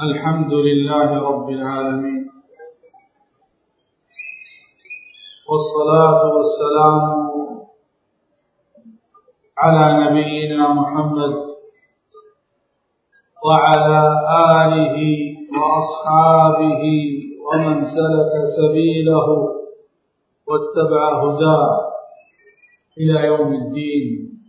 الحمد لله رب العالمين. والصلاة والسلام على نبينا محمد وعلى آله وأصحابه ومن سلك سبيله واتبع هداه إلى يوم الدين.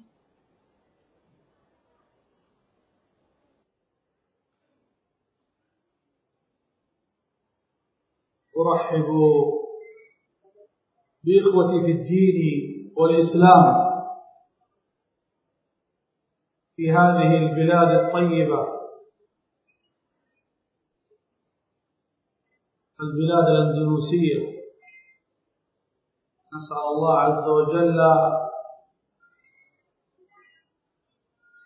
أرحب بإخوتي في الدين والإسلام في هذه البلاد الطيبة. البلاد الأندلسية. نسأل الله عز وجل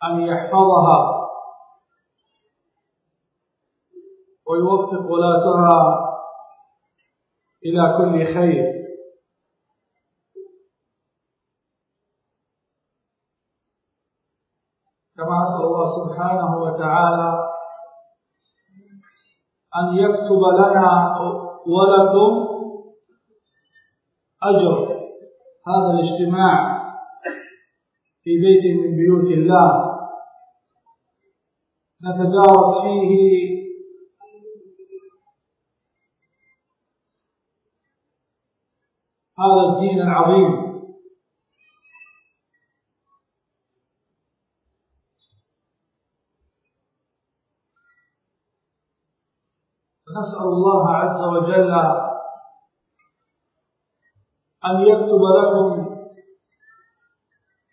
أن يحفظها ويوفق ولاتها إلى كل خير. كما أسأل الله سبحانه وتعالى أن يكتب لنا ولكم أجر هذا الاجتماع في بيت من بيوت الله. نتدارس فيه هذا الدين العظيم. فنسأل الله عز وجل أن يكتب لكم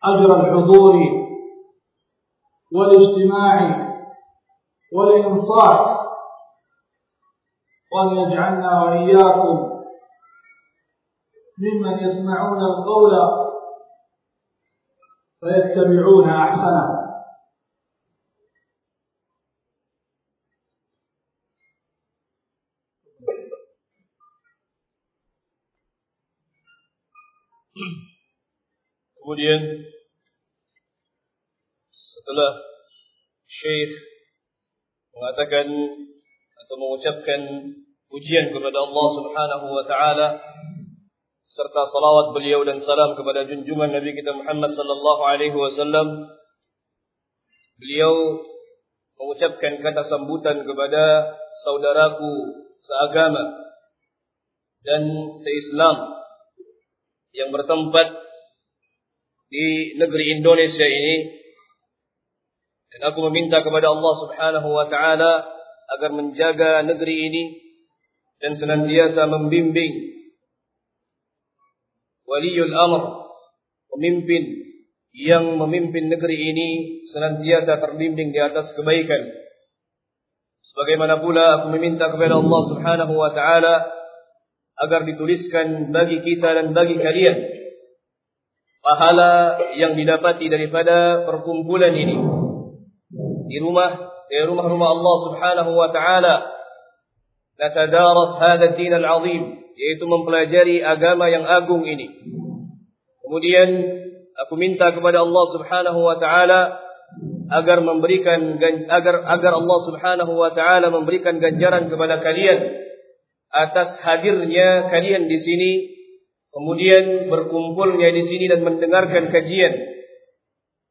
أجر الحضور والاجتماع والإنصات وأن يجعلنا وإياكم ممن يسمعون القول فيتبعون أحسنه Kemudian setelah Syekh mengatakan atau mengucapkan pujian kepada Allah Subhanahu wa taala serta salawat beliau dan salam kepada junjungan Nabi kita Muhammad sallallahu alaihi wasallam beliau mengucapkan kata sambutan kepada saudaraku seagama dan seislam yang bertempat di negeri Indonesia ini. Dan aku meminta kepada Allah Subhanahu wa taala agar menjaga negeri ini dan senantiasa membimbing waliul amr pemimpin yang memimpin negeri ini senantiasa terbimbing di atas kebaikan. Sebagaimana pula aku meminta kepada Allah Subhanahu wa taala agar dituliskan bagi kita dan bagi kalian pahala yang didapati daripada perkumpulan ini. Di rumah di rumah-rumah Allah Subhanahu wa taala hadha ad-din al-'azim yaitu mempelajari agama yang agung ini. Kemudian aku minta kepada Allah Subhanahu wa taala agar memberikan agar agar Allah Subhanahu wa taala memberikan ganjaran kepada kalian atas hadirnya kalian di sini kemudian berkumpulnya di sini dan mendengarkan kajian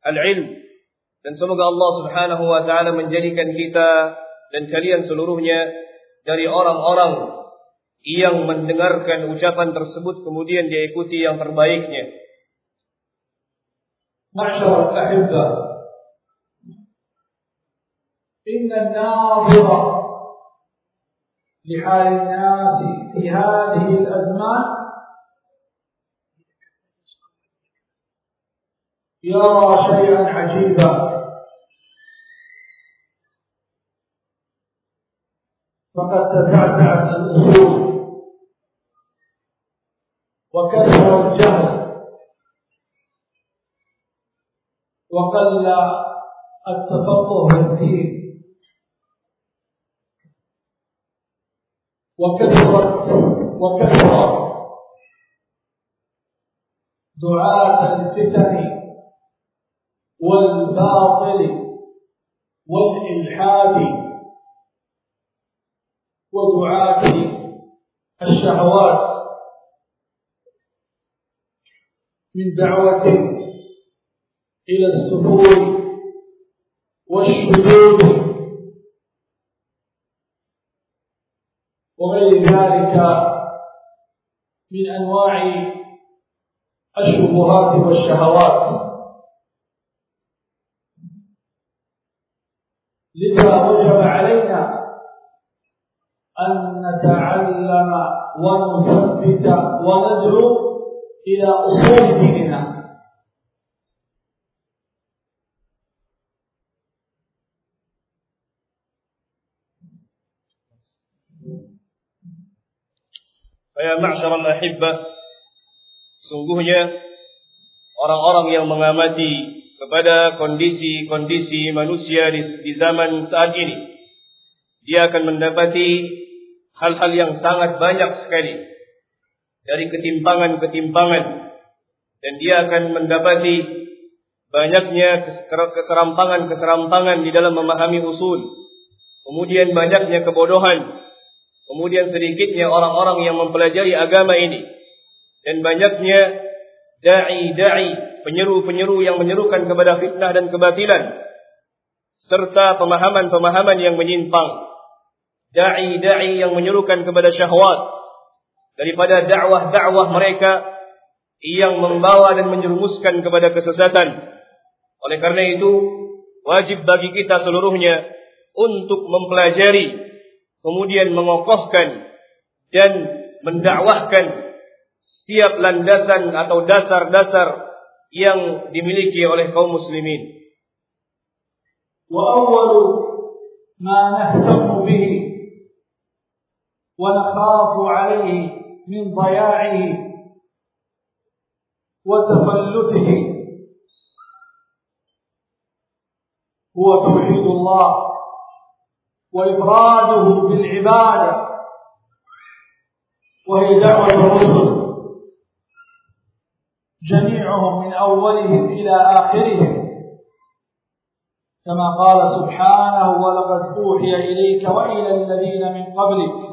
al-ilm. Dan semoga Allah Subhanahu wa taala menjadikan kita dan kalian seluruhnya dari orang-orang yang mendengarkan ucapan tersebut kemudian dia ikuti yang terbaiknya. Ma'syar al-ahibba Inna an-nadhira لحال الناس في هذه الأزمان يرى شيئا عجيبا فقد تزعزعت الأصول وكثر الجهل وقل التفقه في الدين. وكثرت وكثر دعاة الفتن والباطل والإلحاد ودعاة الشهوات. من دعوة إلى السفور والشذوذ وغير ذلك من أنواع الشبهات والشهوات. لذا وجب علينا أن نتعلم ونثبت وندعو إلى أصول ديننا فيا معشر الأحبة sungguhnya orang-orang yang mengamati kepada kondisi-kondisi manusia di, di zaman saat ini dia akan mendapati hal-hal yang sangat banyak sekali dari ketimpangan-ketimpangan. Dan dia akan mendapati banyaknya keserampangan-keserampangan di dalam memahami usul. Kemudian banyaknya kebodohan. Kemudian sedikitnya orang-orang yang mempelajari agama ini. Dan banyaknya dai-dai penyeru-penyeru yang menyerukan kepada fitnah dan kebatilan. Serta pemahaman-pemahaman yang menyimpang. Dai-dai yang menyerukan kepada syahwat daripada dakwah-dakwah mereka yang membawa dan menjerumuskan kepada kesesatan. Oleh karena itu, wajib bagi kita seluruhnya untuk mempelajari, kemudian mengokohkan dan mendakwahkan setiap landasan atau dasar-dasar yang dimiliki oleh kaum muslimin. Ma nahtamu bihi wa nakhafu alayhi من ضياعه وتفلته. هو توحيد الله وإفراده بالعبادة وهي دعوة الرسل. جميعهم من أولهم إلى آخرهم. كما قال سبحانه ولقد أوحي إليك وإلى الذين من قبلك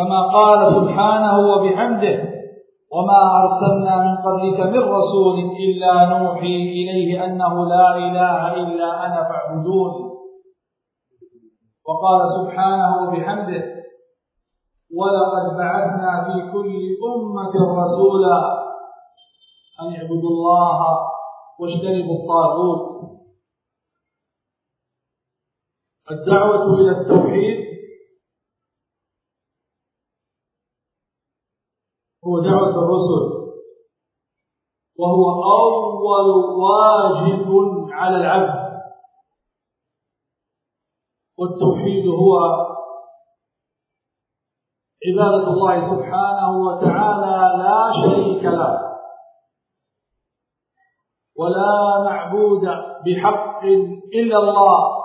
كما قال سبحانه وبحمده وما أرسلنا من قبلك من رسول إلا نوحي إليه أنه لا إله إلا أنا فاعبدون. وقال سبحانه وبحمده ولقد بعثنا في كل أمة رسولا أن اعبدوا الله واجتنبوا الطاغوت. الدعوة إلى التوحيد هو دعوة الرسل. وهو أول واجب على العبد. والتوحيد هو عبادة الله سبحانه وتعالى لا شريك له. ولا معبود بحق إلا الله.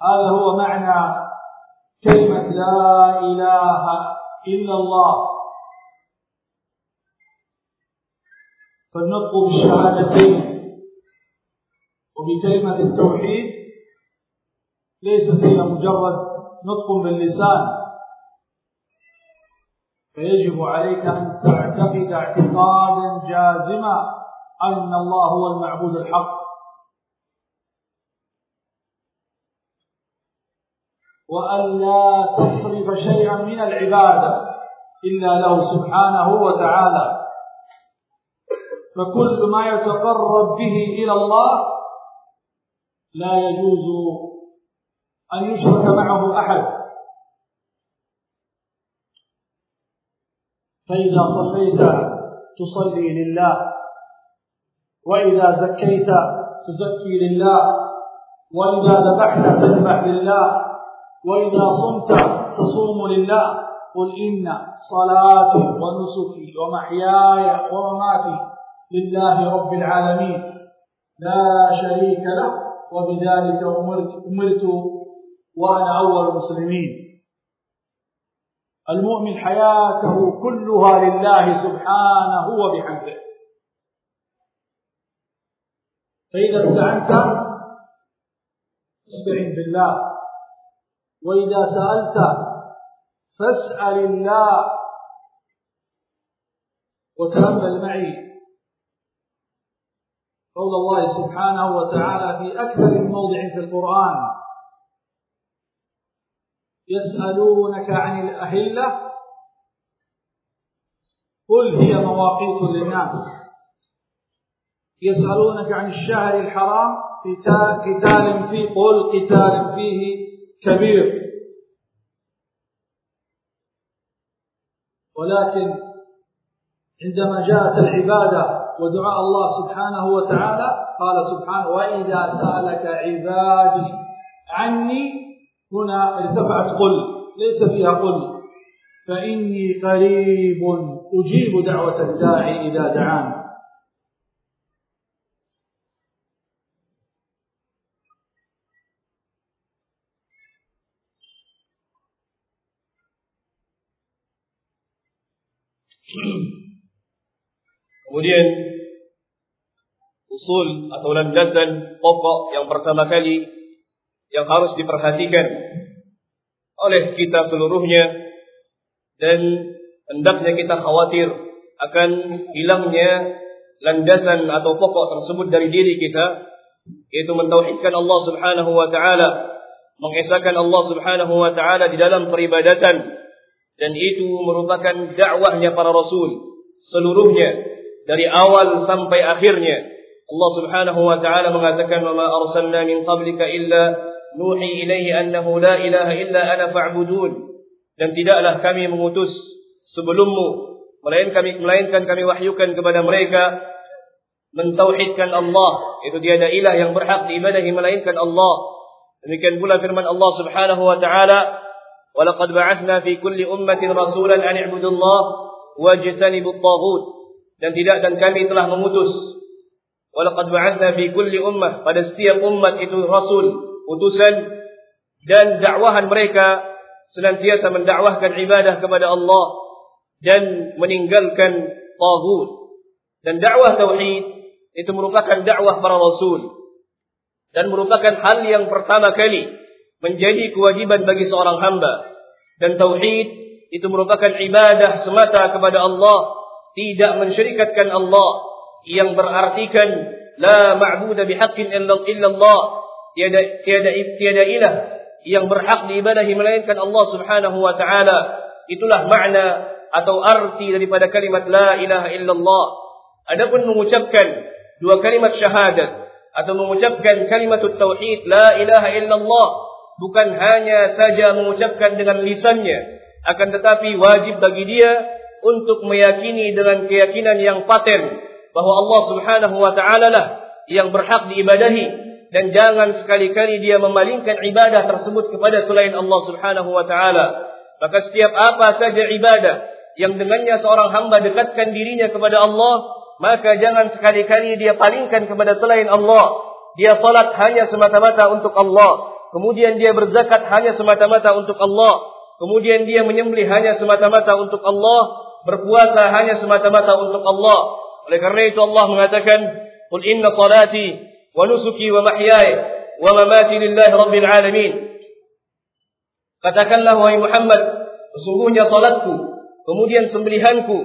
هذا هو معنى كلمة لا إله إلا الله. فالنطق بالشهادتين وبكلمة التوحيد ليست هي مجرد نطق باللسان. فيجب عليك أن تعتقد اعتقادا جازما أن الله هو المعبود الحق. وأن لا تصرف شيئا من العبادة إلا له سبحانه وتعالى. فكل ما يتقرب به إلى الله لا يجوز أن يشرك معه أحد. فإذا صليت تصلي لله وإذا زكيت تزكي لله وإذا ذبحت تذبح لله. وإذا صمت تصوم لله قل إن صلاتي ونسكي ومحياي ومماتي لله رب العالمين. لا شريك له وبذلك أمرت, أمرت وأنا أول المسلمين. المؤمن حياته كلها لله سبحانه وبحمده. فإذا استعنت استعن بالله. وإذا سألت فاسأل الله وتأمل معي. قول الله سبحانه وتعالى في أكثر من موضع في القرآن يسألونك عن الأهلة قل هي مواقيت للناس. يسألونك عن الشهر الحرام قتال فيه قل قتال فيه كبير. ولكن عندما جاءت العبادة ودعاء الله سبحانه وتعالى قال سبحانه وإذا سألك عبادي عني هنا ارتفعت قل ليس فيها قل. فإني قريب أجيب دعوة الداعي إذا دعان Kemudian usul atau landasan pokok yang pertama kali yang harus diperhatikan oleh kita seluruhnya dan hendaknya kita khawatir akan hilangnya landasan atau pokok tersebut dari diri kita yaitu mentauhidkan Allah Subhanahu wa taala mengesahkan Allah Subhanahu wa taala di dalam peribadatan dan itu merupakan dakwahnya para rasul seluruhnya dari awal sampai akhirnya Allah Subhanahu wa taala mengatakan wa ma arsalna min qablika illa nuhi ilaihi annahu la ilaha illa ana fa'budun dan tidaklah kami mengutus sebelummu melainkan kami melainkan kami wahyukan kepada mereka mentauhidkan Allah itu tiada ilah yang berhak diibadahi melainkan Allah demikian pula firman Allah Subhanahu wa taala walaqad ba'athna fi kulli ummatin rasulan an i'budu Allah wajtanibu at-taghut dan tidak dan kami telah mengutus walaqad ba'athna fi kulli ummah. Pada setiap umat itu rasul utusan dan dakwahan mereka senantiasa mendakwahkan ibadah kepada Allah dan meninggalkan tagut dan dakwah tauhid itu merupakan dakwah para rasul dan merupakan hal yang pertama kali menjadi kewajiban bagi seorang hamba. Dan tauhid itu merupakan ibadah semata kepada Allah tidak mensyirikatkan Allah yang berartikan la ma'budu bihaqqin illa Allah tiada tiada tiada ilah yang berhak diibadahi melainkan Allah Subhanahu wa taala. Itulah makna atau arti daripada kalimat la ilaha illallah. Adapun mengucapkan dua kalimat syahadat atau mengucapkan kalimat tauhid la ilaha illallah bukan hanya saja mengucapkan dengan lisannya akan tetapi wajib bagi dia untuk meyakini dengan keyakinan yang paten bahwa Allah Subhanahu wa taala lah yang berhak diibadahi dan jangan sekali-kali dia memalingkan ibadah tersebut kepada selain Allah Subhanahu wa taala. Maka setiap apa saja ibadah yang dengannya seorang hamba dekatkan dirinya kepada Allah, maka jangan sekali-kali dia palingkan kepada selain Allah. Dia salat hanya semata-mata untuk Allah, kemudian dia berzakat hanya semata-mata untuk Allah, kemudian dia menyembelih hanya semata-mata untuk Allah, berpuasa hanya semata-mata untuk Allah. Oleh kerana itu Allah mengatakan, "Qul inna salati wa nusuki wa mahyaya wa mamati lillahi rabbil alamin." Katakanlah wahai Muhammad, sesungguhnya salatku, kemudian sembelihanku,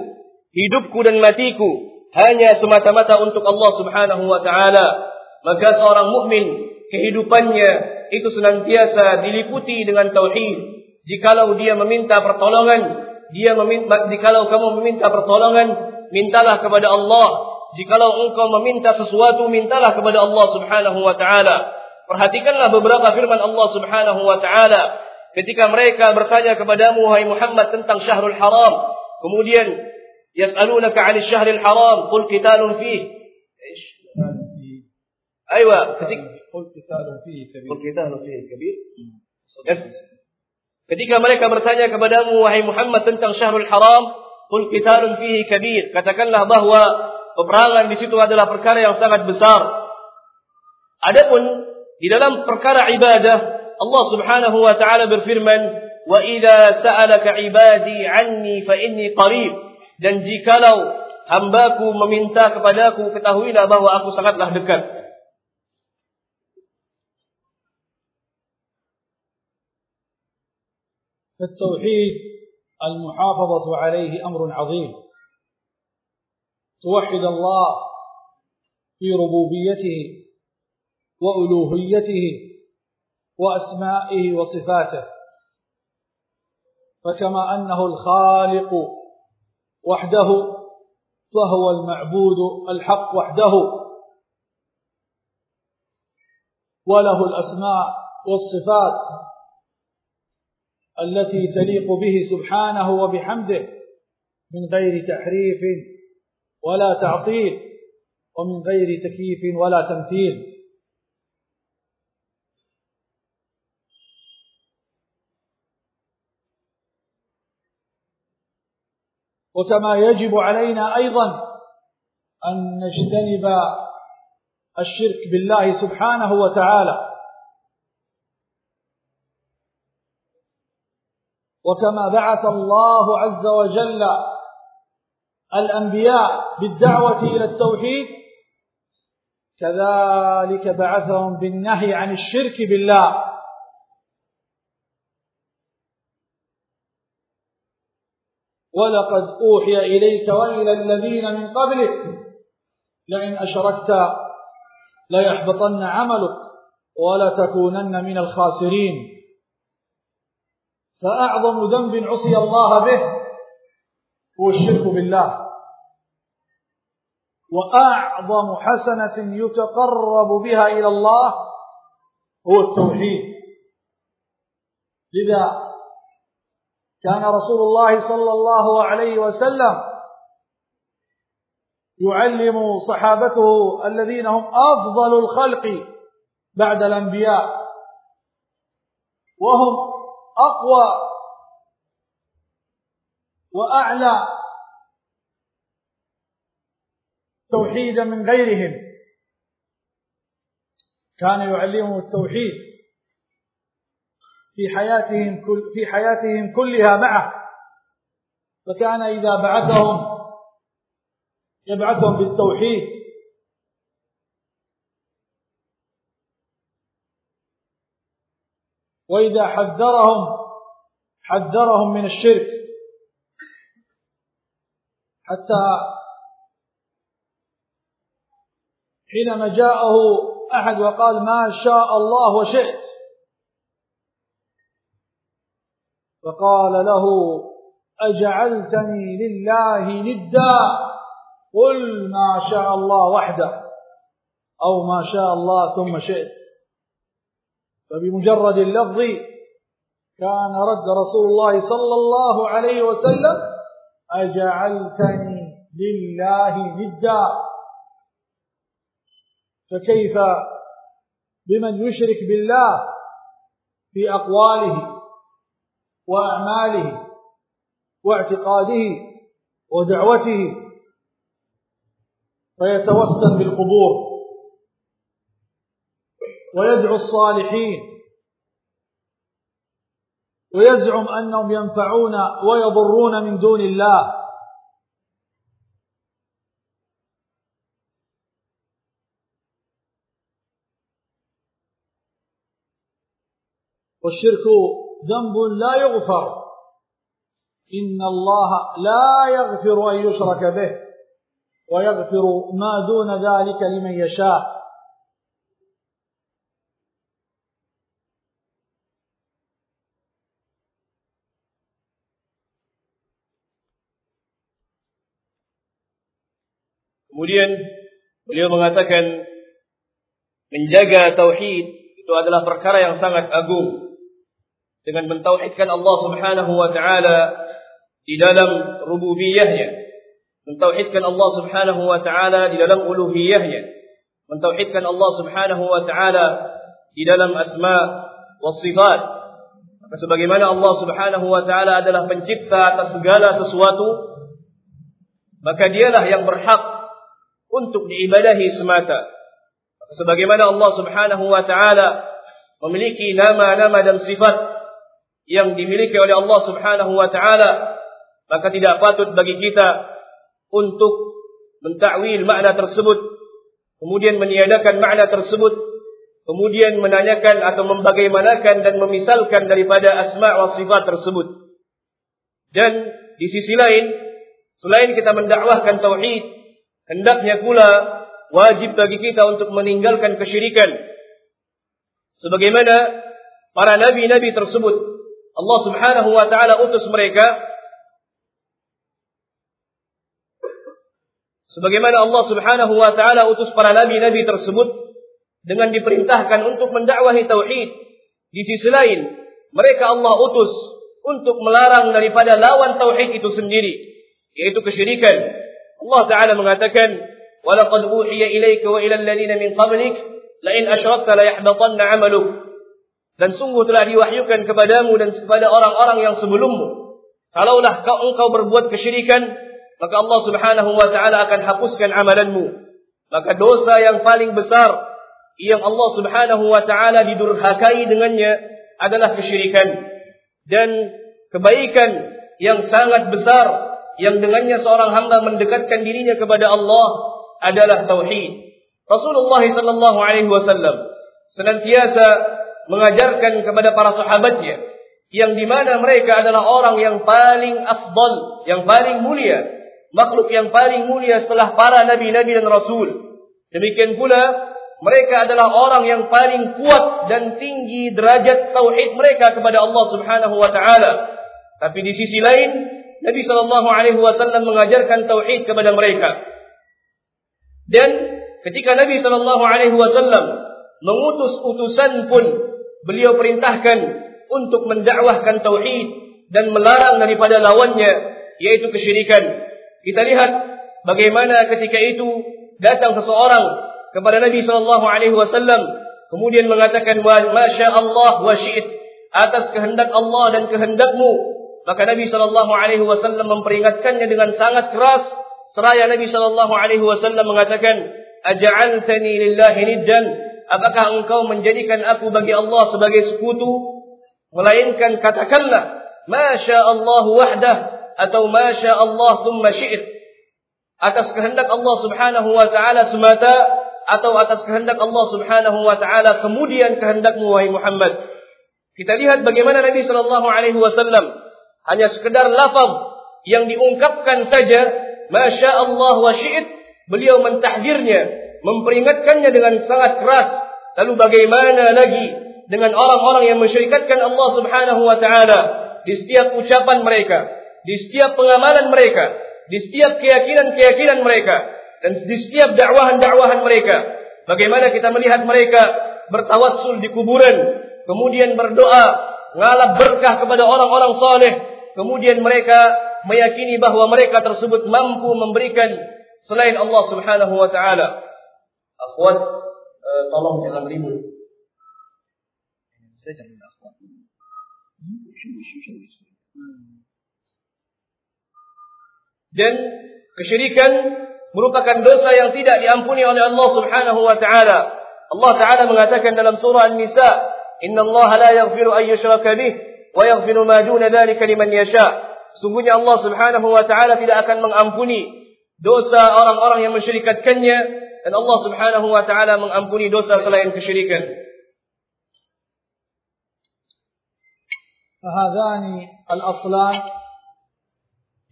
hidupku dan matiku hanya semata-mata untuk Allah Subhanahu wa taala. Maka seorang mukmin kehidupannya itu senantiasa diliputi dengan tauhid. Jikalau dia meminta pertolongan dia meminta jikalau kamu meminta pertolongan mintalah kepada Allah. Jikalau engkau meminta sesuatu mintalah kepada Allah Subhanahu wa taala. Perhatikanlah beberapa firman Allah Subhanahu wa taala. Ketika mereka bertanya kepadamu wahai Muhammad tentang syahrul haram. Kemudian yas'alunaka 'anil syahril haram qul qitalun fihi Aywa, ketika qul qitalun fihi kabir. Qul qitalun fihi kabir. Ketika mereka bertanya kepadamu wahai Muhammad tentang syahrul haram, qul qitalun fihi kabir. Katakanlah bahwa peperangan di situ adalah perkara yang sangat besar. Adapun di dalam perkara ibadah Allah Subhanahu wa taala berfirman, "Wa idza sa'alaka 'ibadi 'anni fa inni qarib." Dan jikalau hambaku meminta kepadaku, ketahuilah bahwa aku sangatlah dekat. فالتوحيد المحافظة عليه أمر عظيم. توحد الله في ربوبيته وألوهيته وأسمائه وصفاته. فكما أنه الخالق وحده فهو المعبود الحق وحده. وله الأسماء والصفات. التي تليق به سبحانه وبحمده من غير تحريف ولا تعطيل ومن غير تكييف ولا تمثيل. وكما يجب علينا أيضا أن نجتنب الشرك بالله سبحانه وتعالى. وكما بعث الله عز وجل الأنبياء بالدعوة إلى التوحيد كذلك بعثهم بالنهي عن الشرك بالله. ولقد أوحي إليك وإلى الذين من قبلك لئن أشركت ليحبطن عملك ولتكونن من الخاسرين. فأعظم ذنب عصي الله به هو الشرك بالله. وأعظم حسنة يتقرب بها إلى الله هو التوحيد. لذا كان رسول الله صلى الله عليه وسلم يعلم صحابته الذين هم أفضل الخلق بعد الأنبياء. وهم أقوى وأعلى توحيدا من غيرهم. كان يعلمهم التوحيد في حياتهم كل في حياتهم كلها معه. فكان إذا بعثهم يبعثهم بالتوحيد. وإذا حذرهم حذرهم من الشرك. حتى حينما جاءه أحد وقال ما شاء الله وشئت فقال له أجعلتني لله ندا؟ قل ما شاء الله وحده أو ما شاء الله ثم شئت. فبمجرد اللفظ كان رد رسول الله صلى الله عليه وسلم أجعلتني لله ندا. فكيف بمن يشرك بالله في أقواله وأعماله واعتقاده ودعوته فيتوسل بالقبور. ويدعو الصالحين. ويزعم أنهم ينفعون ويضرون من دون الله. والشرك ذنب لا يغفر. إن الله لا يغفر أن يشرك به ويغفر ما دون ذلك لمن يشاء. Kemudian beliau mengatakan menjaga tauhid itu adalah perkara yang sangat agung. Dengan mentauhidkan Allah Subhanahu wa taala di dalam rububiyahnya. Mentauhidkan Allah Subhanahu wa taala di dalam uluhiyahnya. Mentauhidkan Allah Subhanahu wa taala di dalam asma wa sifat. Maka sebagaimana Allah Subhanahu wa taala adalah pencipta atas segala sesuatu maka dialah yang berhak untuk diibadahi semata sebagaimana Allah Subhanahu wa taala memiliki nama-nama dan sifat yang dimiliki oleh Allah Subhanahu wa taala maka tidak patut bagi kita untuk mentakwil makna tersebut kemudian meniadakan makna tersebut kemudian menanyakan atau membagaimanakan dan memisalkan daripada asma wa sifat tersebut. Dan di sisi lain, selain kita mendakwahkan tauhid, hendaknya pula wajib bagi kita untuk meninggalkan kesyirikan. Sebagaimana para nabi-nabi tersebut, Allah Subhanahu wa taala utus mereka sebagaimana Allah Subhanahu wa taala utus para nabi-nabi tersebut dengan diperintahkan untuk mendakwahi tauhid. Di sisi lain, mereka Allah utus untuk melarang daripada lawan tauhid itu sendiri, yaitu kesyirikan. Allah Taala mengatakan, "Wa laqad uhiya ilayka wa ila alladziina min qablik la in asyrakta la yahbatanna 'amaluk." Dan sungguh telah diwahyukan kepadamu dan kepada orang-orang yang sebelummu. Kalaulah kau engkau berbuat kesyirikan, maka Allah Subhanahu wa taala akan hapuskan amalanmu. Maka dosa yang paling besar yang Allah Subhanahu wa taala didurhakai dengannya adalah kesyirikan dan kebaikan yang sangat besar yang dengannya seorang hamba mendekatkan dirinya kepada Allah adalah tauhid. Rasulullah sallallahu alaihi wasallam senantiasa mengajarkan kepada para sahabatnya yang di mana mereka adalah orang yang paling afdal, yang paling mulia, makhluk yang paling mulia setelah para nabi-nabi dan rasul. Demikian pula mereka adalah orang yang paling kuat dan tinggi derajat tauhid mereka kepada Allah Subhanahu wa taala. Tapi di sisi lain, Nabi wasallam mengajarkan tauhid kepada mereka. Dan ketika Nabi wasallam mengutus utusan pun beliau perintahkan untuk mendakwahkan tauhid dan melarang daripada lawannya yaitu kesyirikan. Kita lihat bagaimana ketika itu datang seseorang kepada Nabi wasallam kemudian mengatakan masya Allah wa syi'it atas kehendak Allah dan kehendakmu maka Nabi sallallahu alaihi wasallam memperingatkannya dengan sangat keras. Seraya Nabi sallallahu alaihi wasallam mengatakan aj'altani lillahi niddan. Apakah engkau menjadikan aku bagi Allah sebagai sekutu? Melainkan katakanlah masya Allah wahdah atau masya Allah thumma syi'it atas kehendak Allah Subhanahu wa taala semata atau atas kehendak Allah Subhanahu wa taala kemudian kehendakmu wahai Muhammad. Kita lihat bagaimana Nabi sallallahu alaihi wasallam hanya sekedar lafaz yang diungkapkan saja masya Allah wa syi'it beliau mentahdirnya memperingatkannya dengan sangat keras. Lalu bagaimana lagi dengan orang-orang yang mensyirikatkan Allah Subhanahu wa taala di setiap ucapan mereka di setiap pengamalan mereka di setiap keyakinan-keyakinan mereka dan di setiap dakwahan-dakwahan mereka. Bagaimana kita melihat mereka bertawassul di kuburan kemudian berdoa ngalap berkah kepada orang-orang saleh. Kemudian mereka meyakini bahawa mereka tersebut mampu memberikan selain Allah Subhanahu wa taala. Akhwat uh, tolong jangan ribut saya jangan akhwat. Dan kesyirikan merupakan dosa yang tidak diampuni oleh Allah Subhanahu wa taala. Allah taala mengatakan dalam surah An-Nisa, "Inna Allah la yaghfiru an yushraka bih wa yaghfiru ma duna dzalika liman yasha." Sungguhnya Allah Subhanahu wa taala tidak akan mengampuni dosa orang-orang yang mensyirikatkannya dan Allah Subhanahu wa taala mengampuni dosa selain kesyirikan. فهذان الأصلان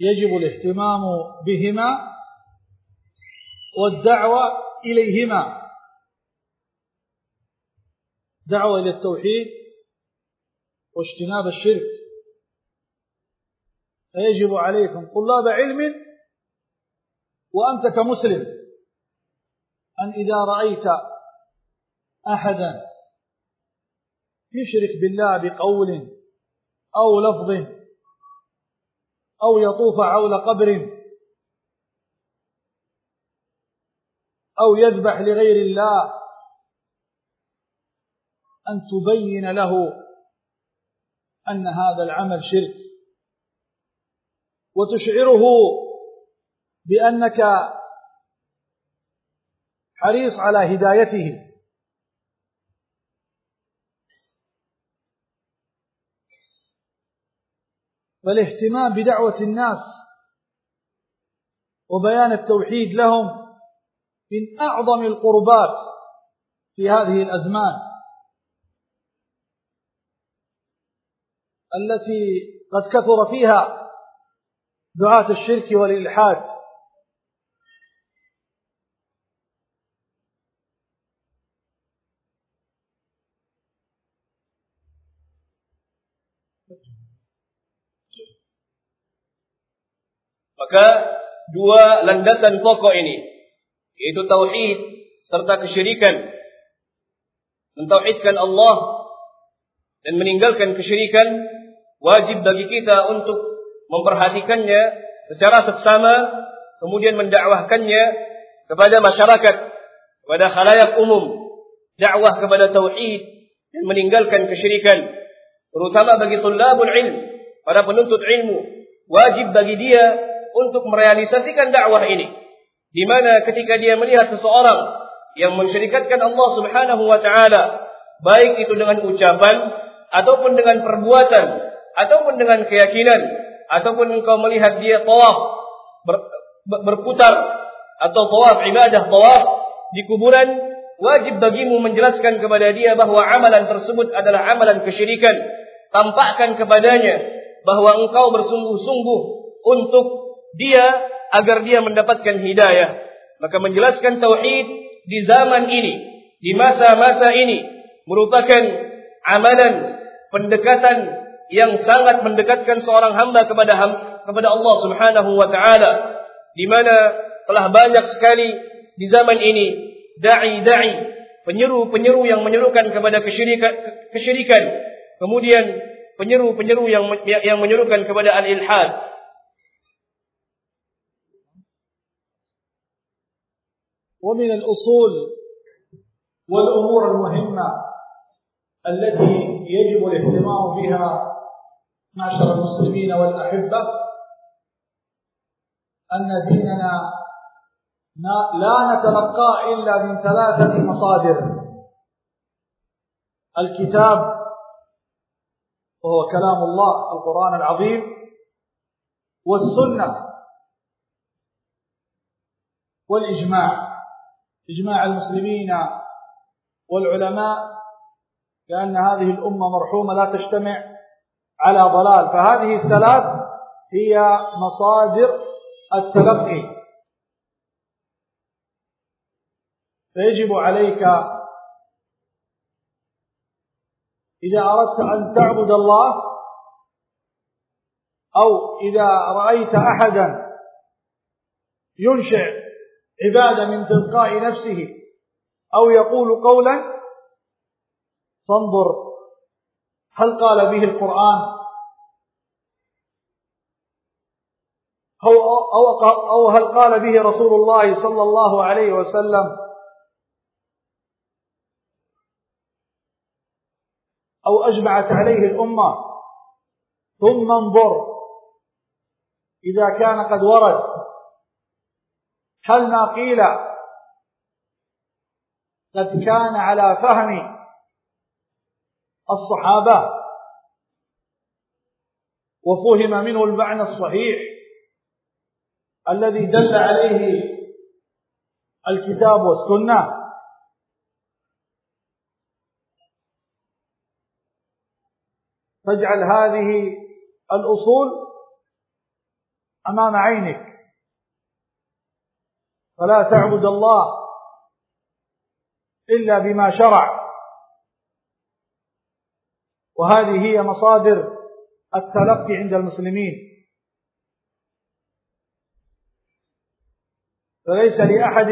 يجب الاهتمام بهما والدعوة إليهما دعوة إلى التوحيد واجتناب الشرك. فيجب عليكم طلاب علم وأنت كمسلم أن إذا رأيت أحدا يشرك بالله بقول أو لفظ أو يطوف حول قبر أو يذبح لغير الله أن تبين له أن هذا العمل شرك. وتشعره بأنك حريص على هدايته. فالاهتمام بدعوة الناس وبيان التوحيد لهم من أعظم القربات في هذه الأزمان. التي قد كثر فيها دعاة الشرك والإلحاد Maka dua landasan pokok ini yaitu tauhid serta kesyirikan. Mentauhidkan Allah dan meninggalkan kesyirikan wajib bagi kita untuk memperhatikannya secara seksama kemudian mendakwahkannya kepada masyarakat kepada khalayak umum dakwah kepada tauhid dan meninggalkan kesyirikan terutama bagi tulabul ilm para penuntut ilmu wajib bagi dia untuk merealisasikan dakwah ini. Di mana ketika dia melihat seseorang yang mensyirikatkan Allah Subhanahu wa taala, baik itu dengan ucapan ataupun dengan perbuatan ataupun dengan keyakinan ataupun engkau melihat dia tawaf ber, berputar atau tawaf ibadah tawaf di kuburan wajib bagimu menjelaskan kepada dia bahawa amalan tersebut adalah amalan kesyirikan tampakkan kepadanya bahawa engkau bersungguh-sungguh untuk dia agar dia mendapatkan hidayah. Maka menjelaskan tauhid di zaman ini, di masa-masa ini merupakan amalan pendekatan yang sangat mendekatkan seorang hamba kepada kepada Allah Subhanahu wa taala di mana telah banyak sekali di zaman ini dai-dai penyeru-penyeru yang menyerukan kepada kesyirikan kesyirikan kemudian penyeru-penyeru yang yang menyerukan kepada al-ilhad ومن الأصول والأمور المهمة التي يجب الاهتمام بها معشر المسلمين والأحبة أن ديننا لا نتلقى إلا من ثلاثة مصادر. الكتاب وهو كلام الله القرآن العظيم والسنة والإجماع. إجماع المسلمين والعلماء لأن هذه الأمة مرحومة لا تجتمع. على ضلال. فهذه الثلاث هي مصادر التلقي. فيجب عليك إذا أردت أن تعبد الله أو إذا رأيت أحدا ينشئ عبادة من تلقاء نفسه أو يقول قولا فانظر هل قال به القرآن؟ أو, أو, أو هل قال به رسول الله صلى الله عليه وسلم؟ أو أجمعت عليه الأمة؟ ثم انظر. إذا كان قد ورد. هل ما قيل قد كان على فهم الصحابة. وفهم منه المعنى الصحيح الذي دل عليه الكتاب والسنة. فاجعل هذه الأصول أمام عينك. فلا تعبد الله إلا بما شرع. وهذه هي مصادر التلقي عند المسلمين. فليس لأحد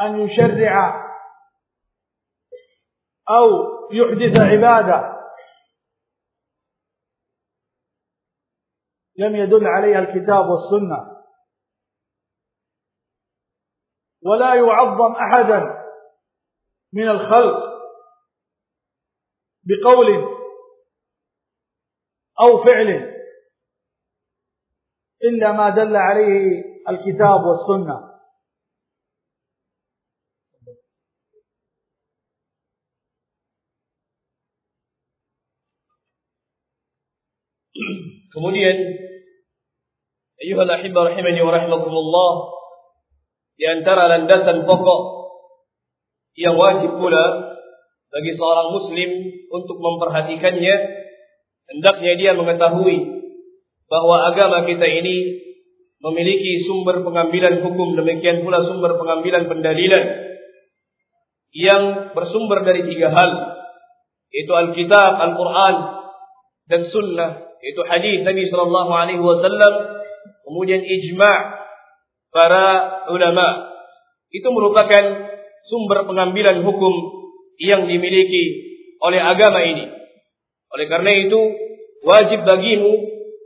أن يشرع أو يحدث عبادة لم يدل عليها الكتاب والسنة. ولا يعظم أحدا من الخلق بقول أو فعل إلا ما دل عليه الكتاب والسنة Kemudian Ayuhal ahibba rahimani wa rahimakumullah Di antara landasan pokok yang wajib pula bagi seorang muslim untuk memperhatikannya hendaknya dia mengetahui bahwa agama kita ini memiliki sumber pengambilan hukum. Demikian pula sumber pengambilan pendalilan yang bersumber dari tiga hal. Yaitu Alkitab, Al-Quran dan Sunnah. Yaitu hadis Nabi sallallahu alaihi wasallam. Kemudian ijma' para ulama. Itu merupakan sumber pengambilan hukum yang dimiliki oleh agama ini oleh karena itu wajib bagimu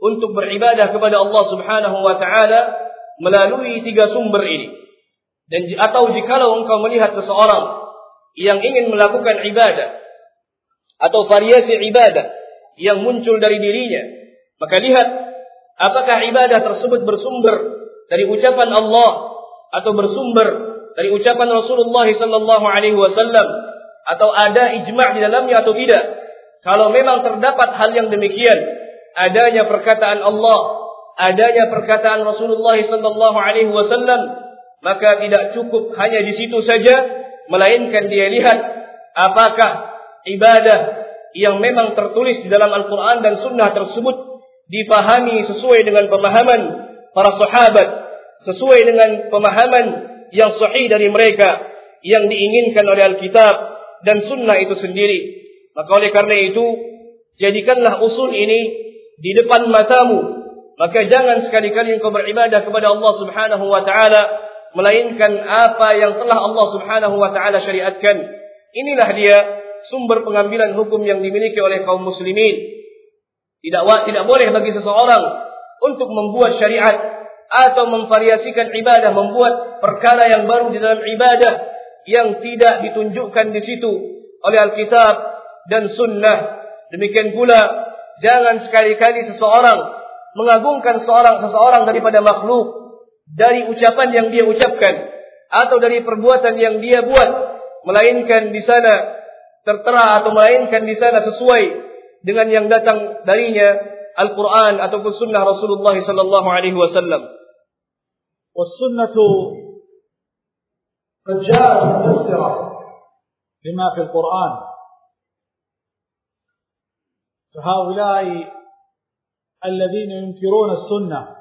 untuk beribadah kepada Allah Subhanahu wa taala melalui tiga sumber ini. Dan atau jikalau engkau melihat seseorang yang ingin melakukan ibadah atau variasi ibadah yang muncul dari dirinya, maka lihat apakah ibadah tersebut bersumber dari ucapan Allah atau bersumber dari ucapan Rasulullah sallallahu alaihi wasallam atau ada ijma' di dalamnya atau tidak. Kalau memang terdapat hal yang demikian, adanya perkataan Allah, adanya perkataan Rasulullah sallallahu alaihi wasallam, maka tidak cukup hanya di situ saja, melainkan dia lihat apakah ibadah yang memang tertulis di dalam Al-Qur'an dan sunnah tersebut dipahami sesuai dengan pemahaman para sahabat, sesuai dengan pemahaman yang sahih dari mereka yang diinginkan oleh Alkitab dan sunnah itu sendiri. Maka oleh karena itu, jadikanlah usul ini di depan matamu. Maka jangan sekali-kali engkau beribadah kepada Allah Subhanahu wa taala melainkan apa yang telah Allah Subhanahu wa taala syariatkan. Inilah dia sumber pengambilan hukum yang dimiliki oleh kaum muslimin. Tidak tidak boleh bagi seseorang untuk membuat syariat atau memvariasikan ibadah membuat perkara yang baru di dalam ibadah yang tidak ditunjukkan di situ oleh Alkitab dan sunnah demikian pula jangan sekali-kali seseorang mengagungkan seorang seseorang daripada makhluk dari ucapan yang dia ucapkan atau dari perbuatan yang dia buat melainkan di sana tertera atau melainkan di sana sesuai dengan yang datang darinya Al-Quran ataupun Sunnah Rasulullah Sallallahu Alaihi Wasallam. والسنة قد جاءت مفسرة. لما في القرآن. فهؤلاء الذين ينكرون السنة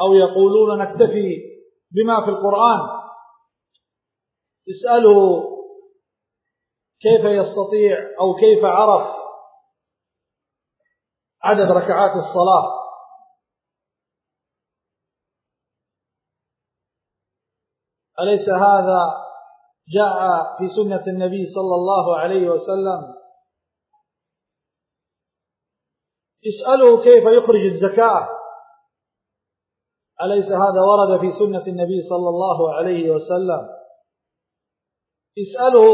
أو يقولون نكتفي بما في القرآن اسأله كيف يستطيع أو كيف عرف عدد ركعات الصلاة. أليس هذا جاء في سنة النبي صلى الله عليه وسلم؟ اسأله كيف يخرج الزكاة. أليس هذا ورد في سنة النبي صلى الله عليه وسلم؟ اسأله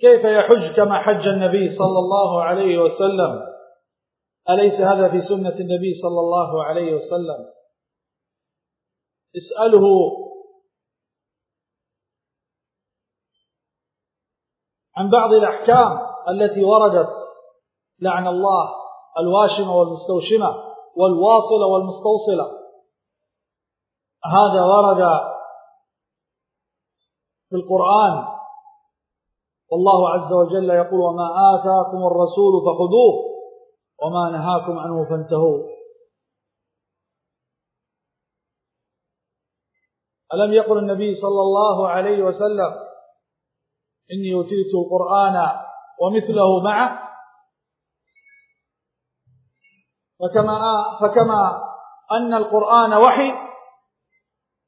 كيف يحج كما حج النبي صلى الله عليه وسلم؟ أليس هذا في سنة النبي صلى الله عليه وسلم؟ اسأله عن بعض الأحكام التي وردت لعن الله الواشمة والمستوشمة والواصلة والمستوصلة. هذا ورد في القرآن. والله عز وجل يقول وما آتاكم الرسول فخذوه وما نهاكم عنه فانتهوا. ألم يقل النبي صلى الله عليه وسلم إني أتيت القرآن ومثله معه. فكما فكما أن القرآن وحي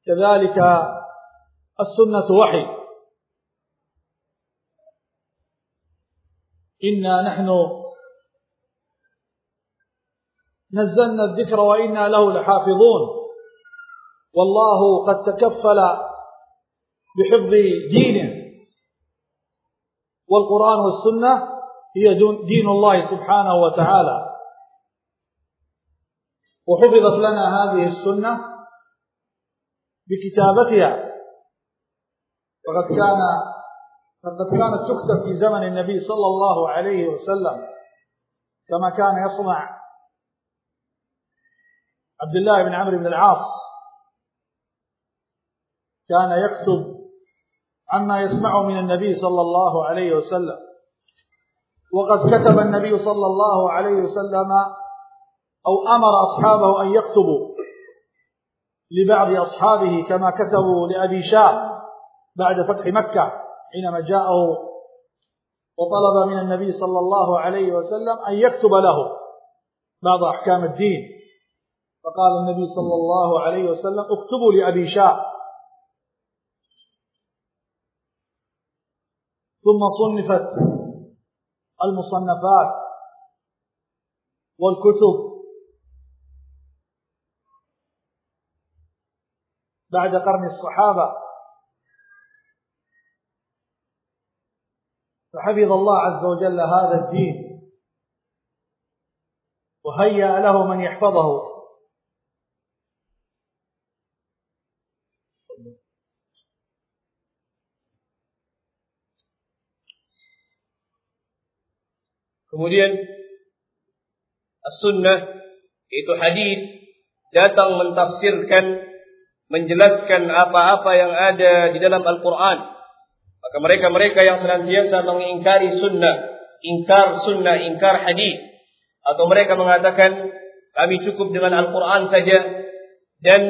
كذلك السنة وحي. إنا نحن نزلنا الذكر وإنا له لحافظون. والله قد تكفل بحفظ دينه. والقرآن والسنة هي دين الله سبحانه وتعالى. وحفظت لنا هذه السنة بكتابتها. وقد كان فقد كانت تكتب في زمن النبي صلى الله عليه وسلم كما كان يصنع عبد الله بن عمرو بن العاص. كان يكتب عما يسمعه من النبي صلى الله عليه وسلم. وقد كتب النبي صلى الله عليه وسلم أو أمر أصحابه أن يكتبوا لبعض أصحابه كما كتبوا لأبي شاه بعد فتح مكة حينما جاءه وطلب من النبي صلى الله عليه وسلم أن يكتب له بعض أحكام الدين. فقال النبي صلى الله عليه وسلم اكتبوا لأبي شاه. ثم صنفت المصنفات والكتب بعد قرن الصحابة. فحفظ الله عز وجل هذا الدين وهيأ له من يحفظه. Kemudian as-sunnah itu hadis datang mentafsirkan menjelaskan apa-apa yang ada di dalam Al-Qur'an Maka mereka-mereka yang senantiasa mengingkari sunnah, ingkar sunnah, ingkar hadis, atau mereka mengatakan kami cukup dengan Al-Quran saja dan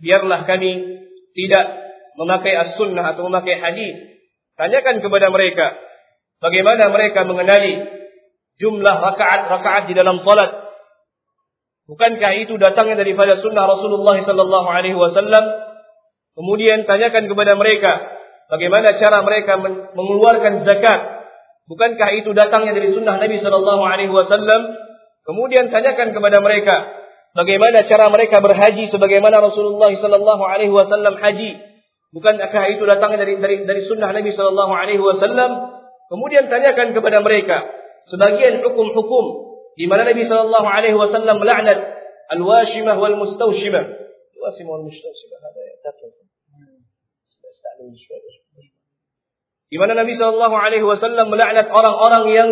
biarlah kami tidak memakai as-sunnah atau memakai hadis. Tanyakan kepada mereka bagaimana mereka mengenali jumlah rakaat-rakaat di dalam salat. Bukankah itu datangnya daripada sunnah Rasulullah sallallahu alaihi wasallam? Kemudian tanyakan kepada mereka bagaimana cara mereka mengeluarkan zakat. Bukankah itu datangnya dari sunnah Nabi sallallahu alaihi wasallam? Kemudian tanyakan kepada mereka, bagaimana cara mereka berhaji sebagaimana Rasulullah sallallahu alaihi wasallam haji? Bukankah itu datangnya dari dari dari sunnah Nabi sallallahu alaihi wasallam? Kemudian tanyakan kepada mereka sebagian hukum-hukum di mana Nabi sallallahu alaihi wasallam melaknat al-washimah wal mustawshimah. Al-washimah wal mustawshimah hada ya Di mana Nabi Shallallahu Alaihi Wasallam melaknat orang-orang yang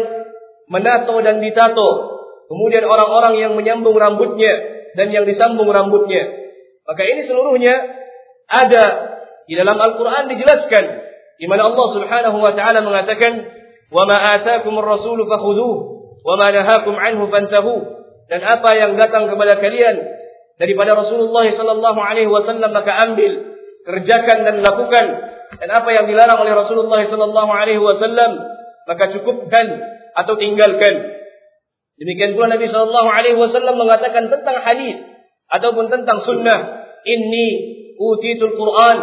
menato dan ditato, kemudian orang-orang yang menyambung rambutnya dan yang disambung rambutnya. Maka ini seluruhnya ada di dalam Al-Quran dijelaskan, di mana Allah Subhanahu Wa Taala mengatakan, "Wa ma ataakum ar-rasul fakhudhuh, wa ma nahakum anhu fantahu." Dan apa yang datang kepada kalian daripada Rasulullah sallallahu alaihi wasallam maka ambil kerjakan dan lakukan. Dan apa yang dilarang oleh Rasulullah sallallahu alaihi wasallam maka cukupkan atau tinggalkan. Demikian pula Nabi sallallahu alaihi wasallam mengatakan tentang hadis ataupun tentang sunnah inni utitul Quran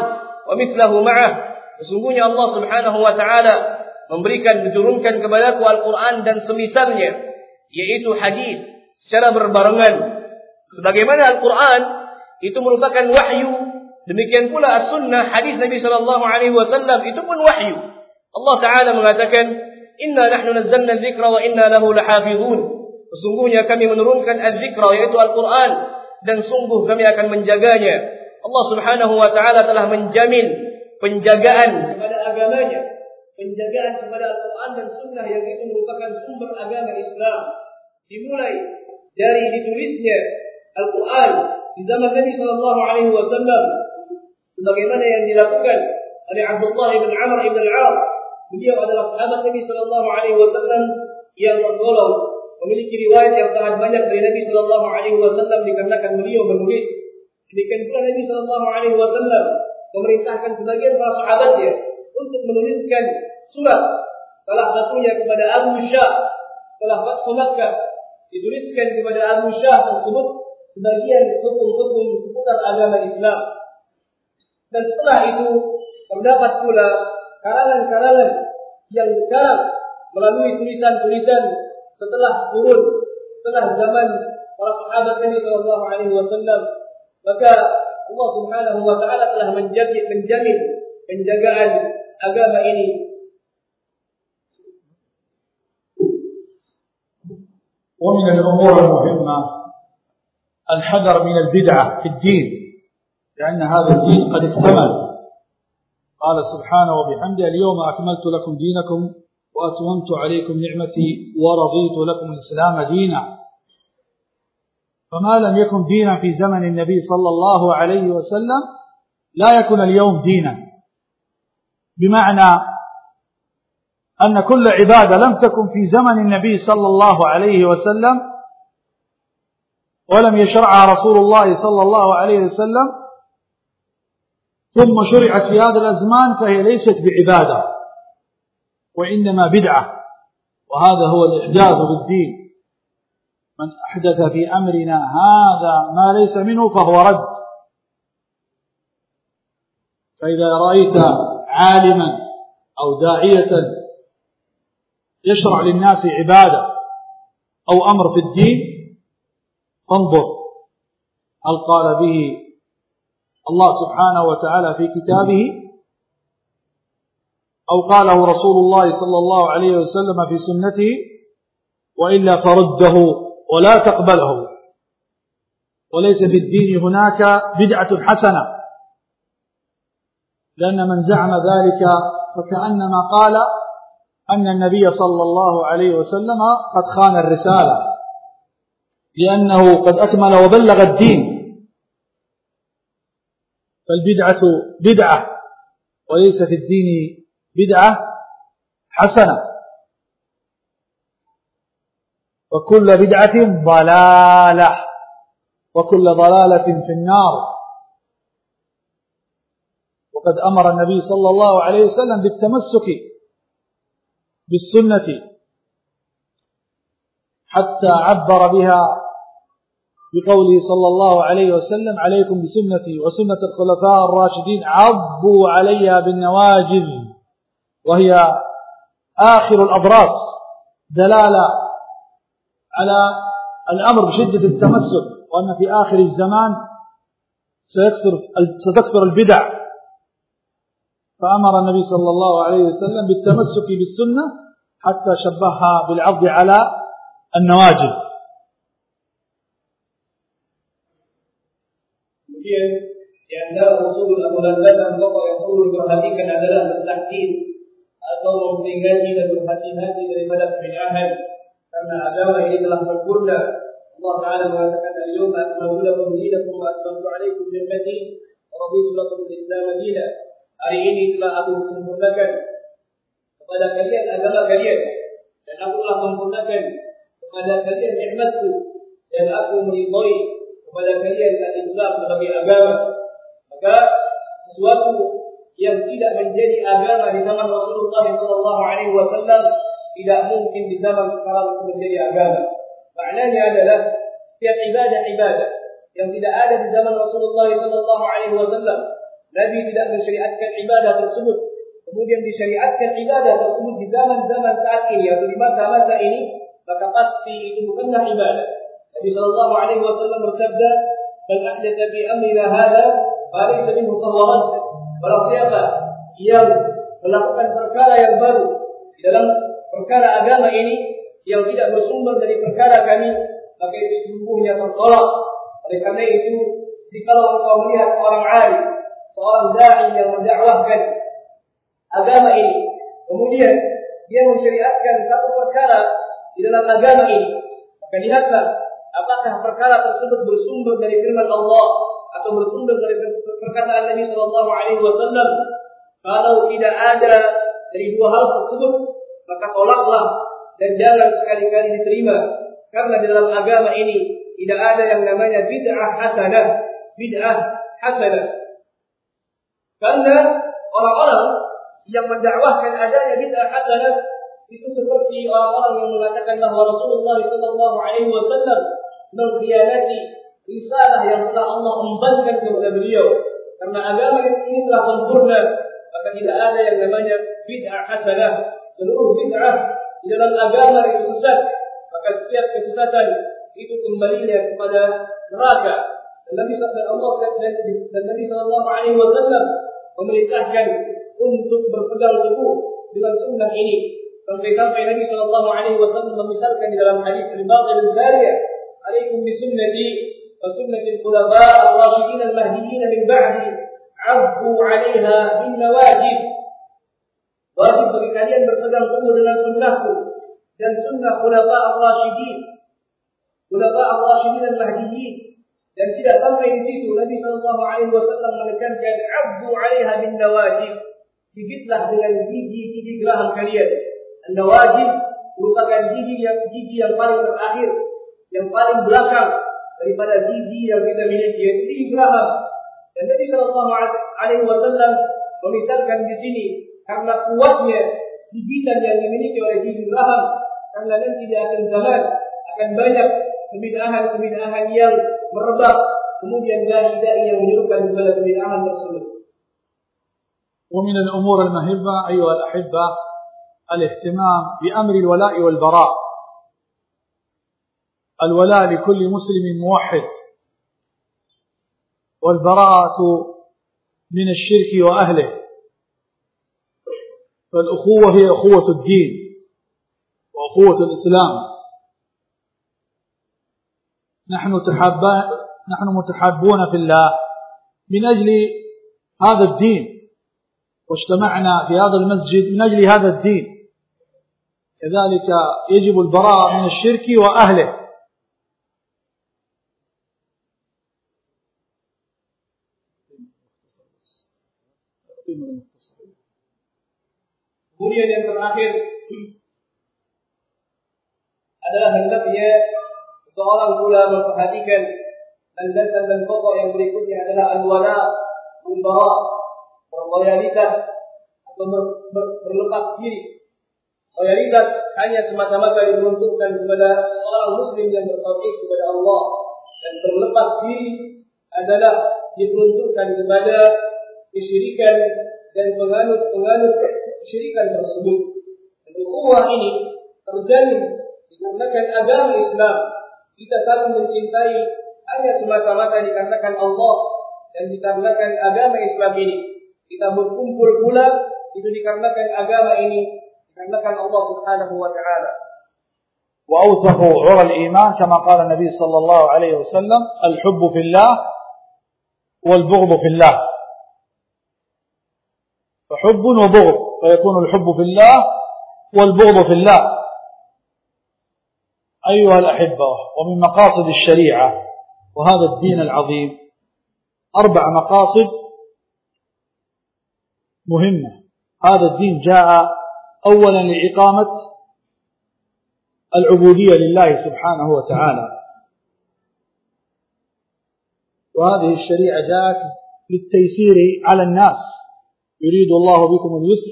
wa mithlahu ma'ah. Sesungguhnya Allah Subhanahu wa taala memberikan diturunkan kepadaku Al-Quran dan semisalnya yaitu hadis secara berbarengan sebagaimana Al-Quran itu merupakan wahyu Demikian pula as-sunnah hadis Nabi sallallahu alaihi wasallam itu pun wahyu. Allah taala mengatakan, "Inna nahnu nazzalna dzikra wa inna lahu lahafizun." Sesungguhnya kami menurunkan az-dzikra yaitu Al-Qur'an dan sungguh kami akan menjaganya. Allah Subhanahu wa taala telah menjamin penjagaan kepada agamanya, penjagaan kepada Al-Qur'an dan sunnah yang itu merupakan sumber agama Islam. Dimulai dari ditulisnya Al-Qur'an di zaman Nabi sallallahu alaihi wasallam sebagaimana yang dilakukan oleh Abdullah bin Amr bin Al-As. Beliau adalah sahabat Nabi sallallahu alaihi wasallam yang tergolong memiliki riwayat yang sangat banyak dari Nabi sallallahu alaihi wasallam dikarenakan beliau menulis. Demikian pula Nabi sallallahu alaihi wasallam memerintahkan sebagian para sahabatnya untuk menuliskan surat. Salah satunya kepada Abu Syah. Setelah Fathu Makkah dituliskan kepada Abu Syah tersebut sebagian hukum-hukum seputar agama Islam. Dan setelah itu terdapat pula karangan-karangan yang dikarang melalui tulisan-tulisan setelah turun setelah zaman para sahabat Nabi sallallahu alaihi wasallam. Maka Allah Subhanahu wa taala telah menjamin penjagaan agama ini. ومن الأمور المهمة الحذر من البدعة في الدين لأن هذا الدين قد اكتمل. قال سبحانه وبحمده اليوم أكملت لكم دينكم وأتممت عليكم نعمتي ورضيت لكم الإسلام دينا. فما لم يكن دينا في زمن النبي صلى الله عليه وسلم لا يكون اليوم دينا. بمعنى أن كل عبادة لم تكن في زمن النبي صلى الله عليه وسلم ولم يشرعها رسول الله صلى الله عليه وسلم ثم شرعت في هذا الأزمان فهي ليست بعبادة وإنما بدعة وهذا هو الإحداث بالدين. من أحدث في أمرنا هذا ما ليس منه فهو رد. فإذا رأيت عالما أو داعية يشرع للناس عبادة أو أمر في الدين فانظر هل قال به الله سبحانه وتعالى في كتابه؟ أو قاله رسول الله صلى الله عليه وسلم في سنته؟ وإلا فرده ولا تقبله. وليس في الدين هناك بدعة حسنة. لأن من زعم ذلك فكأنما قال أن النبي صلى الله عليه وسلم قد خان الرسالة لأنه قد أكمل وبلغ الدين. فالبدعة بدعة وليس في الدين بدعة حسنة. وكل بدعة ضلالة وكل ضلالة في النار. وقد أمر النبي صلى الله عليه وسلم بالتمسك بالسنة حتى عبر بها بقوله صلى الله عليه وسلم عليكم بسنتي وسنة الخلفاء الراشدين عضوا عليها بالنواجذ وهي آخر الأضراس دلالة على الأمر بشدة التمسك وأن في آخر الزمان سيكثر ستكثر البدع. فأمر النبي صلى الله عليه وسلم بالتمسك بالسنة حتى شبهها بالعض على النواجذ Kemudian di antara usul dan pokok yang perlu diperhatikan adalah tahdid atau memperingati dan berhati-hati daripada kebid'ahan karena agama ini telah sempurna. Allah Taala mengatakan al-yawma akmaltu lakum dinakum wa atmamtu alaykum ni'mati wa raditu lakum al-Islam dinan. Hari ini telah aku sempurnakan kepada kalian agama kalian. Dan aku telah sempurnakan kepada kalian nikmatku. Dan aku meridhai kepada kalian al-Islam sebagai agama. Maka sesuatu yang tidak menjadi agama di zaman Rasulullah sallallahu alaihi wasallam tidak mungkin di zaman sekarang menjadi agama. Maknanya adalah setiap ibadah ibadah yang tidak ada di zaman Rasulullah sallallahu alaihi wasallam Nabi tidak mensyariatkan ibadah tersebut. Kemudian disyariatkan ibadah tersebut di zaman-zaman saat ini atau di masa-masa ini maka pasti itu bukanlah ibadah. Nabi sallallahu alaihi wasallam bersabda, "Man ahdatha fi amrina hadha falaysa minhu fahuwa Barang siapa yang melakukan perkara yang baru di dalam perkara agama ini yang tidak bersumber dari perkara kami, maka itu sesungguhnya tertolak. Oleh karena itu, jika engkau melihat seorang alim, seorang dai yang mendakwahkan agama ini, kemudian dia mensyariatkan satu perkara di dalam agama ini, maka lihatlah apakah perkara tersebut bersumber dari firman Allah atau bersumber dari perkataan Nabi Shallallahu Alaihi Wasallam? Kalau tidak ada dari dua hal tersebut, maka tolaklah dan jangan sekali-kali diterima. Karena dalam agama ini tidak ada yang namanya bid'ah hasanah, bid'ah hasanah. Karena orang-orang yang mendakwahkan adanya bid'ah hasanah itu seperti orang-orang yang mengatakan bahawa Rasulullah sallallahu alaihi wasallam mengkhianati risalah yang telah Allah embankan kepada beliau. Karena agama ini telah sempurna, maka tidak ada yang namanya bid'ah hasanah. Seluruh bid'ah di dalam agama itu sesat, maka setiap kesesatan itu kembalinya kepada neraka. Dan Nabi sallallahu alaihi wasallam memerintahkan untuk berpegang teguh dengan sunnah ini. Sampai-sampai Nabi sallallahu alaihi wasallam memisalkan di dalam hadis al-Baqi al-Zariyah alaikum bi sunnati wa sunnati al-khulafa ar-rasyidin al-mahdiyyin min ba'di 'abdu 'alayha bin nawajib. Wajib bagi kalian berpegang teguh dengan sunnahku dan sunnah khulafa ar-rasyidin khulafa ar-rasyidin al-mahdiyyin. Dan tidak sampai di situ Nabi sallallahu alaihi wasallam menekankan abdu 'alaiha bin nawajib gigitlah dengan gigi-gigi geraham kalian. Anda merupakan gigi yang gigi yang paling terakhir, yang paling belakang daripada gigi yang kita miliki, yaitu gigi geraham. Dan Nabi Sallallahu Alaihi Wasallam memisahkan di sini karena kuatnya gigitan yang dimiliki oleh gigi geraham, karena nanti dia akan zaman akan banyak kebid'ahan-kebid'ahan yang merebak, kemudian dai-dai yang menyuruhkan kepada kebid'ahan tersebut. ومن الأمور المهمة أيها الأحبة الاهتمام بأمر الولاء والبراء. الولاء لكل مسلم موحد. والبراءة من الشرك وأهله. فالأخوة هي أخوة الدين وأخوة الإسلام. نحن نحن متحابون في الله من أجل هذا الدين. واجتمعنا في هذا المسجد من أجل هذا الدين. كذلك يجب البراءة من الشرك وأهله. Kemudian yang terakhir adalah hendaknya seorang pula memperhatikan landasan dan pokok yang berikutnya adalah al-wala wal loyalitas atau ber, ber, berlepas diri. Loyalitas hanya semata-mata diperuntukkan kepada seorang muslim yang bertauhid kepada Allah dan berlepas diri adalah diperuntukkan kepada kesyirikan dan penganut-penganut kesyirikan tersebut. Dan ukhuwah ini terjalin dikarenakan agama Islam kita saling mencintai hanya semata-mata dikarenakan Allah dan dikarenakan agama Islam ini kita berkumpul pula itu dikarenakan agama ini dikarenakan Allah Subhanahu wa taala. وأوثق عرى الإيمان كما قال النبي صلى الله عليه وسلم الحب في الله والبغض في الله فحب وبغض فيكون الحب في الله والبغض في الله أيها الأحبة ومن مقاصد الشريعة وهذا الدين العظيم أربع مقاصد مهمة. هذا الدين جاء أولا لإقامة العبودية لله سبحانه وتعالى. وهذه الشريعة جاءت للتيسير على الناس. يريد الله بكم اليسر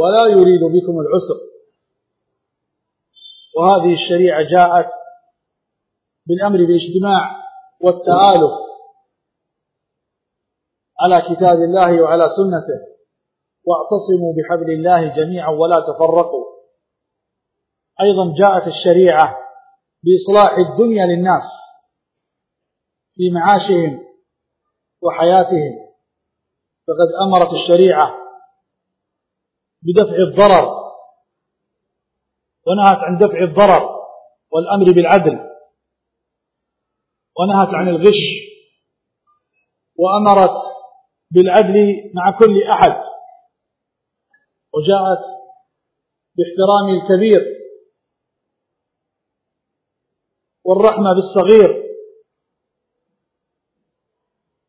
ولا يريد بكم العسر. وهذه الشريعة جاءت بالأمر بالاجتماع والتآلف على كتاب الله وعلى سنته. واعتصموا بحبل الله جميعا ولا تفرقوا. أيضا جاءت الشريعة بإصلاح الدنيا للناس في معاشهم وحياتهم. فقد أمرت الشريعة بدفع الضرر ونهت عن دفع الضرر والأمر بالعدل ونهت عن الغش وأمرت بالعدل مع كل أحد وجاءت باحترام الكبير والرحمة بالصغير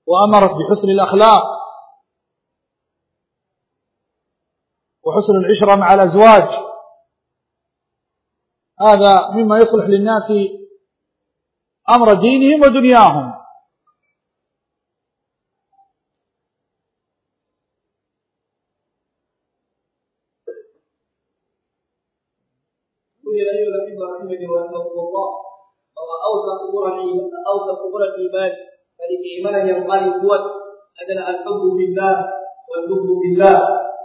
وأمرت بحسن الأخلاق وحسن العشرة مع الأزواج. هذا مما يصلح للناس أمر دينهم ودنياهم kuat adalah al-hubbu billah wal hubbu billah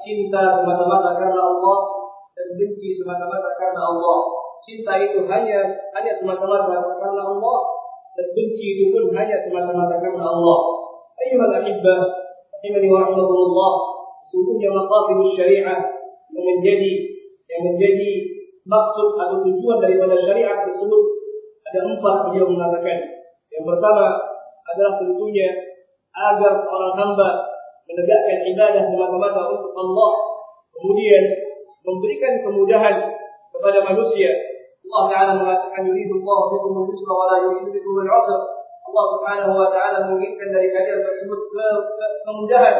cinta semata-mata karena Allah dan benci semata-mata karena Allah cinta itu hanya hanya semata-mata karena Allah dan benci itu pun hanya semata-mata karena Allah ayyuhal ahibbah rahimani wa rahmatullah sungguhnya maqasid syariah yang menjadi yang menjadi maksud atau tujuan daripada syariat tersebut ada empat beliau mengatakan. Yang pertama adalah tentunya agar seorang hamba menegakkan ibadah semata-mata untuk Allah, kemudian memberikan kemudahan kepada manusia. Yuridu bikum al-'usra. Allah Subhanahu wa taala menginginkan dari kalian tersebut ke, ke, kemudahan.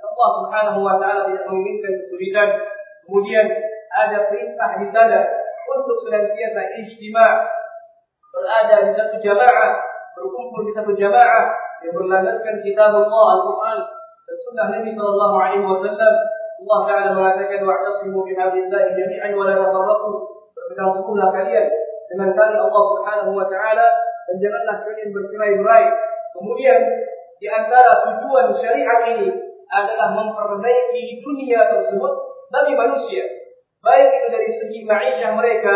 Allah Allah Subhanahu wa taala tidak menginginkan kesulitan. Kemudian ada perintah di sana untuk senantiasa ijtima' berada di satu jamaah, berkumpul di satu jamaah yang berlandaskan kitab Allah Al-Quran dan sunnah Nabi sallallahu alaihi wasallam. Allah Taala mengatakan wa'tasimu bihablillahi jami'an wa la tafarraqu. Berpegang teguhlah kalian dengan tali Allah Subhanahu wa taala dan janganlah kalian bercerai-berai. Kemudian di antara tujuan syariat ini adalah memperbaiki dunia tersebut bagi manusia. Baik itu dari segi maisha mereka,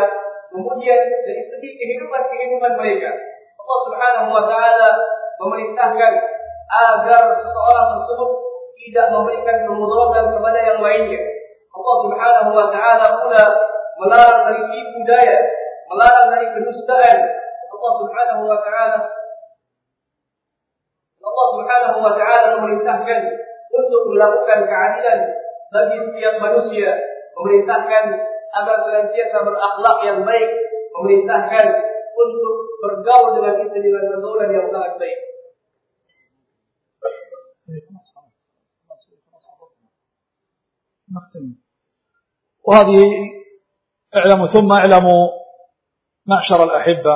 kemudian dari segi kehidupan-kehidupan mereka. Allah Subhanahu wa taala memerintahkan agar seseorang tersebut tidak memberikan kemudaratan kepada yang lainnya. Allah Subhanahu wa taala pula melarang dari tipu daya, melarang dari kedustaan. Allah Subhanahu wa taala Allah Subhanahu wa taala memerintahkan untuk melakukan keadilan bagi setiap manusia, memerintahkan agar senantiasa berakhlak yang baik, memerintahkan untuk bergaul dengan istri dengan pergaulan yang sangat baik. نختم وهذه اعلموا ثم اعلموا معشر الأحبة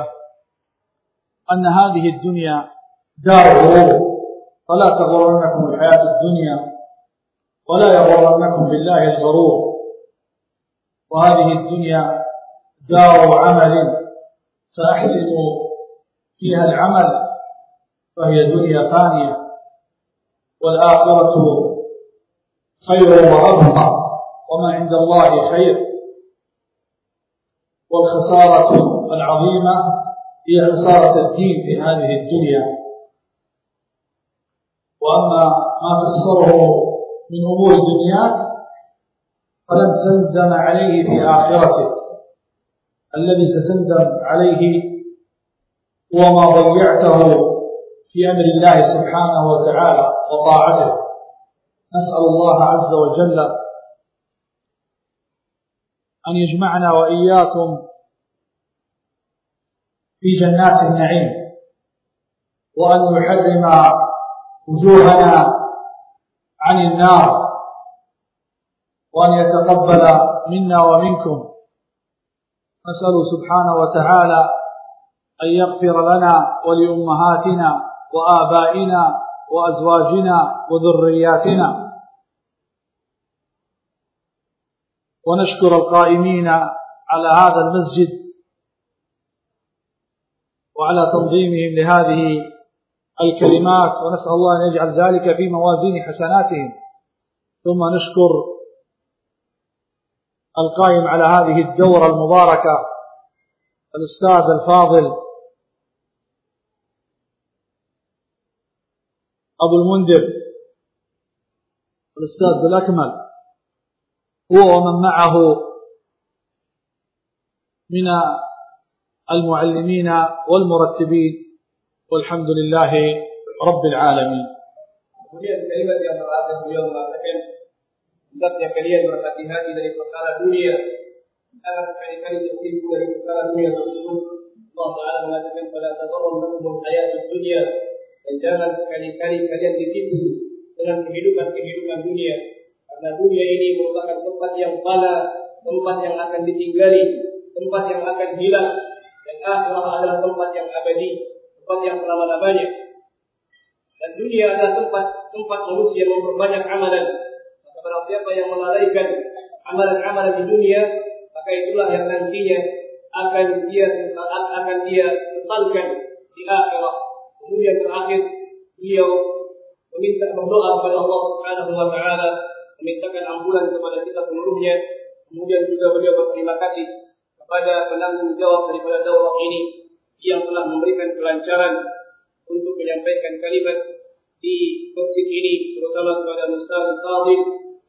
أن هذه الدنيا دار غرور فلا تغرنكم الحياة الدنيا ولا يغرنكم بالله الغرور. وهذه الدنيا دار عمل فأحسنوا فيها العمل فهي دنيا فانية والآخرة خير وأبقى وما عند الله خير. والخسارة العظيمة هي خسارة الدين في هذه الدنيا. وأما ما تخسره من أمور دنياك فلن تندم عليه في آخرتك الذي ستندم عليه هو ما ضيعته في أمر الله سبحانه وتعالى وطاعته. نسأل الله عز وجل أن يجمعنا وإياكم في جنات النعيم وأن يحرم وجوهنا عن النار وأن يتقبل منا ومنكم. نسأل سبحانه وتعالى أن يغفر لنا ولأمهاتنا وآبائنا وأزواجنا وذرياتنا. ونشكر القائمين على هذا المسجد وعلى تنظيمهم لهذه الكلمات ونسأل الله أن يجعل ذلك في موازين حسناتهم. ثم نشكر القائم على هذه الدورة المباركة الأستاذ الفاضل أبو المنذر الأستاذ الأكمل. هو ومن معه من المعلمين والمرتبين والحمد لله رب العالمين kalimat yang terakhir beliau mengatakan hendaknya kalian berhati-hati dari perkara dunia karena sekali-kali tertipu dari perkara dunia tersebut Allah Taala mengatakan pada tabarun lakum hayat dunia dan jangan sekali-kali kalian ditipu dengan kehidupan-kehidupan dunia karena dunia ini merupakan tempat yang fana, tempat yang akan ditinggali, tempat yang akan hilang dan akhirah adalah tempat yang abadi tempat yang selama-lamanya. Dan dunia adalah tempat tempat manusia memperbanyak amalan. Maka barang siapa yang melalaikan amalan-amalan di dunia, maka itulah yang nantinya akan dia akan dia sesalkan di akhirat. Kemudian terakhir beliau meminta berdoa kepada Allah Subhanahu wa taala, memintakan ampunan kepada kita seluruhnya. Kemudian juga beliau berterima kasih kepada penanggung jawab daripada dakwah ini yang telah memberikan kelancaran untuk menyampaikan kalimat di masjid ini terutama kepada Ustaz Fadil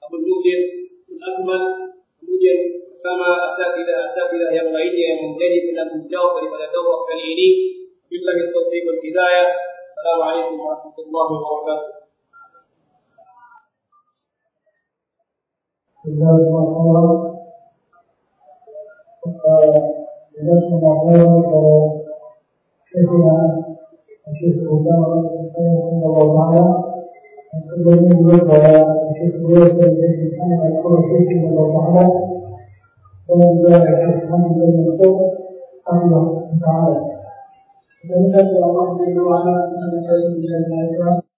Abu Nudir Akmal. Kemudian bersama asatidah-asatidah yang lainnya yang menjadi penanggung jawab daripada dakwah kali ini. Billahi taufiq wal hidayah. Assalamualaikum warahmatullahi wabarakatuh Bismillahirrahmanirrahim. شيخنا الشيخ أسامة رحمه الله تعالى kemudian beliau bahwa Syekh beliau dan Muhammad Al-Quraishi Allah Ta'ala dan juga Syekh Muhammad bin Mansur Allah Ta'ala. Sebenarnya Allah Ta'ala